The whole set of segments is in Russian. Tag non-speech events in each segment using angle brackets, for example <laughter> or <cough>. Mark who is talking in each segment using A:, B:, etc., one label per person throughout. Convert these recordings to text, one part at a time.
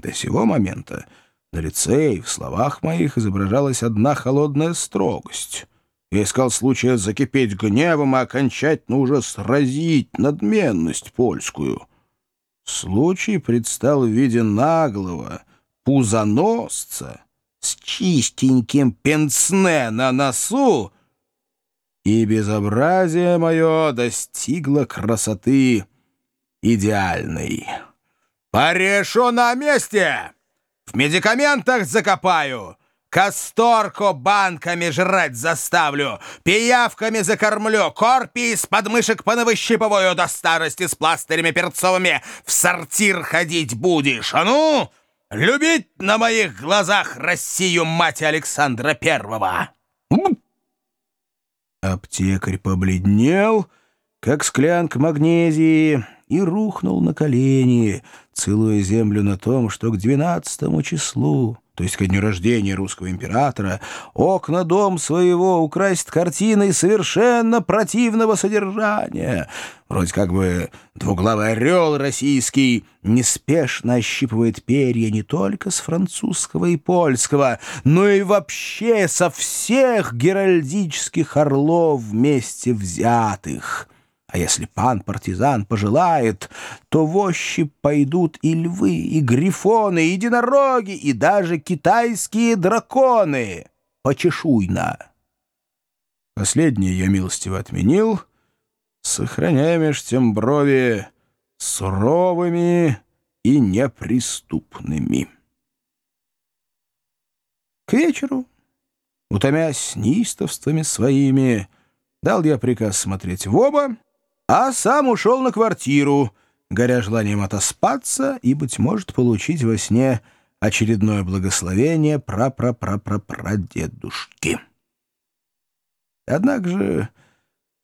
A: До сего момента на лице и в словах моих изображалась одна холодная строгость. Я искал случая закипеть гневом и окончательно уже сразить надменность польскую. Случай предстал в виде наглого, пузоносца с чистеньким пенсне на носу, и безобразие мое достигло красоты идеальной. «Порешу на месте! В медикаментах закопаю!» Касторку банками жрать заставлю, пиявками закормлю, корпи из подмышек понавыщипываю до старости с пластырями перцовыми. В сортир ходить будешь, а ну, любить на моих глазах Россию мать Александра Первого. Аптекарь побледнел, как склянка магнезии, и рухнул на колени, целуя землю на том, что к двенадцатому числу то есть ко дню рождения русского императора, окна дом своего украсть картиной совершенно противного содержания. Вроде как бы двуглавый орел российский неспешно ощипывает перья не только с французского и польского, но и вообще со всех геральдических орлов вместе взятых». А если пан-партизан пожелает, то в ощупь пойдут и львы, и грифоны, и единороги, и даже китайские драконы. Почешуйно. Последнее я милостиво отменил, сохраняя меж тем брови суровыми и неприступными. К вечеру, утомясь неистовствами своими, дал я приказ смотреть в оба, а сам ушел на квартиру, горя желанием отоспаться и, быть может, получить во сне очередное благословение прапрапрапрапрадедушки. Однако же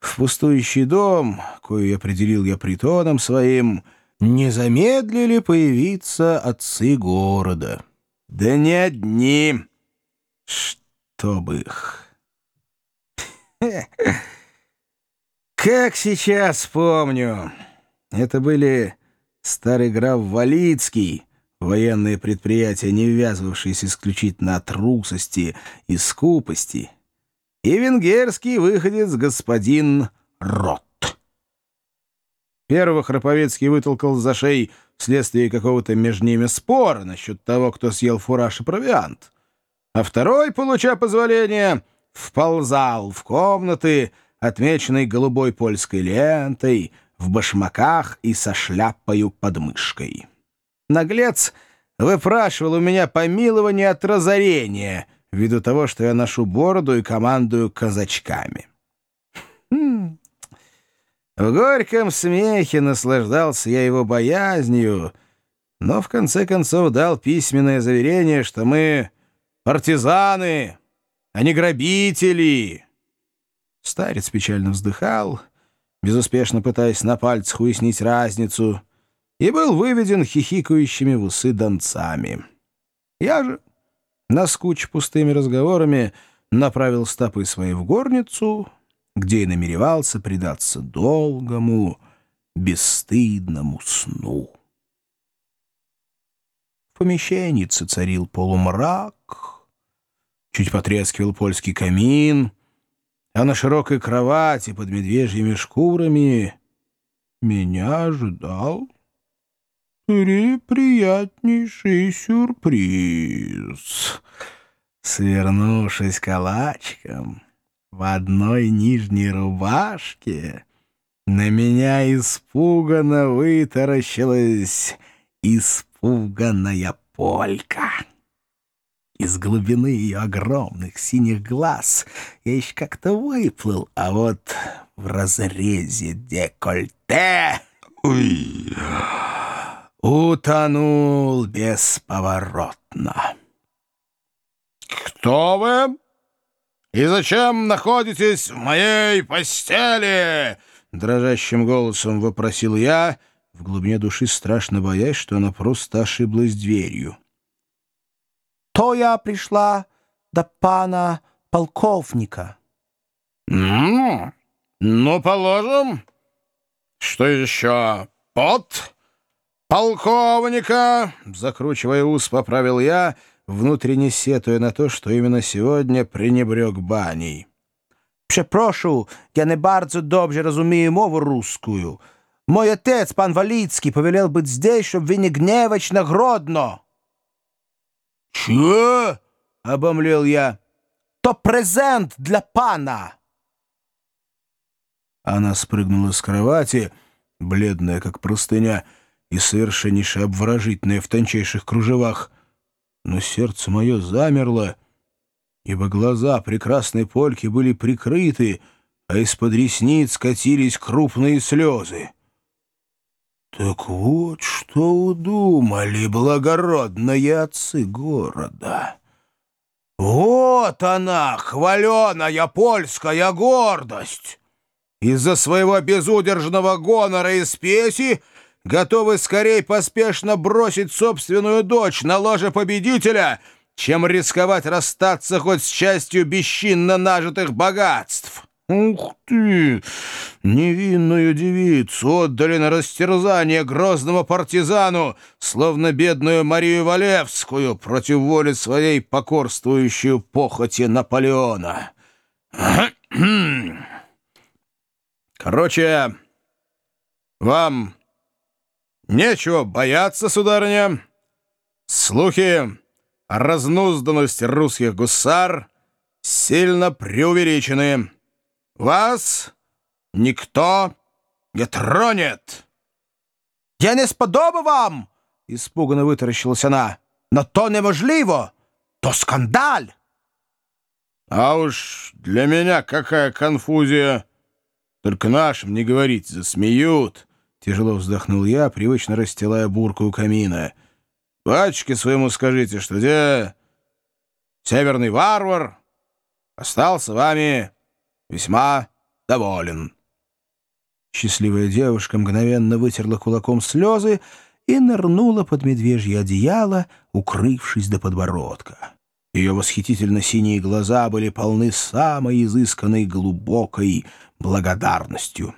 A: в пустующий дом, кою определил я притоном своим, не замедлили появиться отцы города. Да не одни, чтоб их... <laughs> Как сейчас помню. Это были старый граф Валицкий, военные предприятия, не ввязывавшиеся исключительно от трусости и скупости, и венгерский выходец господин Рот. Первого Храповецкий вытолкал за шеи вследствие какого-то между ними спора насчет того, кто съел фураж и провиант. А второй, получа позволение, вползал в комнаты, отмеченный голубой польской лентой, в башмаках и со шляпою под мышкой. Наглец выпрашивал у меня помилование от разорения, ввиду того, что я ношу бороду и командую казачками. Хм. В горьком смехе наслаждался я его боязнью, но в конце концов дал письменное заверение, что мы партизаны, а не грабители, Старец печально вздыхал, безуспешно пытаясь на пальцах уяснить разницу, и был выведен хихикающими в усы донцами. Я же, наскуч пустыми разговорами, направил стопы свои в горницу, где и намеревался предаться долгому, бесстыдному сну. В помещении царил полумрак, чуть потрескивал польский камин — а на широкой кровати под медвежьими шкурами меня ожидал приприятнейший сюрприз. Свернувшись калачиком в одной нижней рубашке, на меня испуганно вытаращилась испуганная полька. Из глубины ее огромных синих глаз я еще как-то выплыл, а вот в разрезе декольте... Ой, утонул бесповоротно. «Кто вы? И зачем находитесь в моей постели?» Дрожащим голосом вопросил я, в глубине души страшно боясь, что она просто ошиблась дверью
B: то я пришла до пана полковника.
A: Ну, ну, положим. Что еще? Пот? полковника!» Закручивая ус, поправил я, внутренне сетуя на то, что именно сегодня пренебрег баней.
B: Przeproшу, я не bardzo dobrze rozumію мову русскую. Мой отец, пан Валицкий, повелел быть здесь, чтобы не гневать на Гродно.
A: «Чего?» — обомлел я.
B: То презент для пана!»
A: Она спрыгнула с кровати, бледная, как простыня, и совершеннейше обворожительная в тончайших кружевах. Но сердце мое замерло, ибо глаза прекрасной польки были прикрыты, а из-под ресниц катились крупные слезы. Так вот, что удумали благородные отцы города. Вот она, хваленая польская гордость! Из-за своего безудержного гонора и спеси готовы скорее поспешно бросить собственную дочь на ложе победителя, чем рисковать расстаться хоть с частью бесчинно нажитых богатств. Ух ты! Невинную девицу отдали на растерзание грозному партизану, словно бедную Марию Валевскую, против воли своей покорствующую похоти Наполеона. <clears throat> Короче, вам нечего бояться, сударыня. Слухи о разнузданности русских гусар сильно преувеличены. Вас никто не тронет.
B: Я не сподоба вам, испуганно вытаращилась она. Но то неможливо, то скандаль.
A: А уж для меня какая конфузия. Только нашим не говорить, засмеют. Тяжело вздохнул я, привычно расстилая бурку у камина. Батюшке своему скажите, что где северный варвар остался вами весьма доволен». Счастливая девушка мгновенно вытерла кулаком слезы и нырнула под медвежье одеяло, укрывшись до подбородка. Ее восхитительно синие глаза были полны самой изысканной глубокой благодарностью.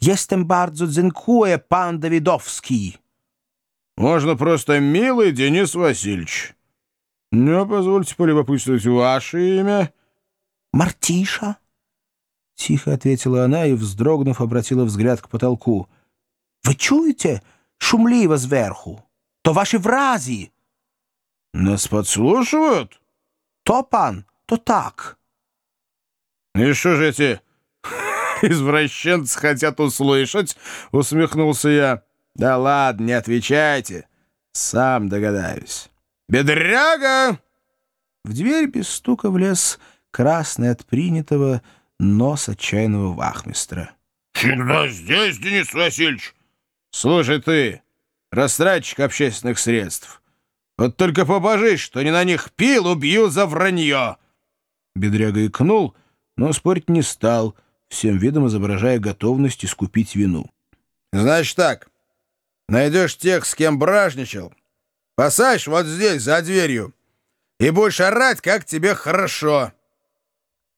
B: «Jestem bardzo dziękuję, пан Давидовский!»
A: «Можно просто милый Денис Васильевич. Не позвольте полюбопытствовать ваше имя».
B: «Мартиша?» — тихо ответила она и, вздрогнув, обратила взгляд к потолку. «Вы чуете? Шумливо сверху. То ваши врази!»
A: «Нас подслушивают?»
B: «То, пан, то так».
A: «И что же эти <laughs> извращенцы хотят услышать?» — усмехнулся я. «Да ладно, не отвечайте. Сам догадаюсь». «Бедряга!» В дверь без стука влез красный от принятого нос отчаянного вахмистра. «Всегда здесь, Денис Васильевич!» «Слушай ты, растратчик общественных средств, вот только побожись, что не на них пил, убью за вранье!» Бедряга икнул, но спорить не стал, всем видом изображая готовность искупить вину. «Значит так, найдешь тех, с кем бражничал, посадишь вот здесь, за дверью, и будешь орать, как тебе хорошо».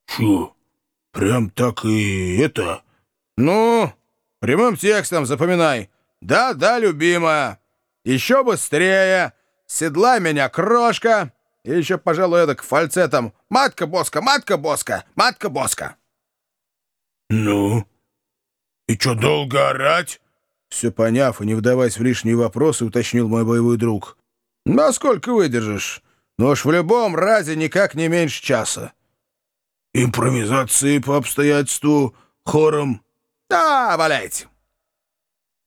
A: «Чё?» «Прям так и это...» «Ну, прямым текстом запоминай. Да-да, любимая. Еще быстрее. Седла меня, крошка. И еще, пожалуй, это к фальцетам. Матка-боска, матка-боска, матка-боска». «Ну? И что, долго орать?» Все поняв и не вдаваясь в лишние вопросы, уточнил мой боевой друг. «Насколько выдержишь? Ну уж в любом разе никак не меньше часа». Импровизации по обстоятельству хором. Да, валяйте.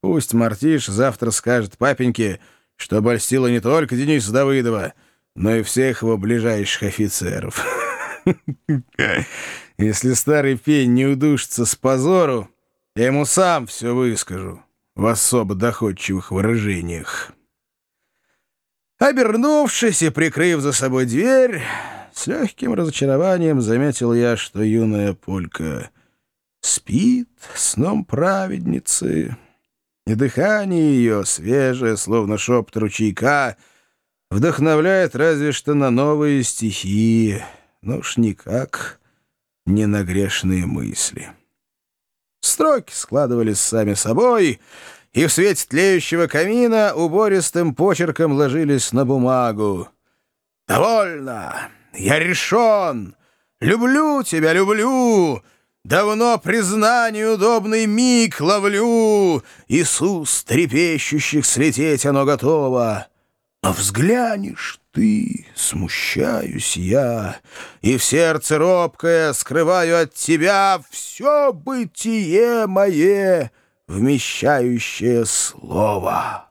A: Пусть Мартиш завтра скажет папеньке, что обольстила не только Дениса Давыдова, но и всех его ближайших офицеров. <laughs> Если старый пень не удушится с позору, я ему сам все выскажу в особо доходчивых выражениях. Обернувшись и прикрыв за собой дверь, с легким разочарованием заметил я, что юная полька спит сном праведницы, и дыхание ее, свежее, словно шепот ручейка, вдохновляет разве что на новые стихи, но уж никак не на грешные мысли. Строки складывались сами собой, и в свете тлеющего камина убористым почерком ложились на бумагу. «Довольно! Я решен! Люблю тебя, люблю! Давно признание удобный миг ловлю! Иисус, трепещущих слететь оно готово! Но взглянешь ты, смущаюсь я, И в сердце робкое скрываю от тебя Все бытие мое, вмещающее слово».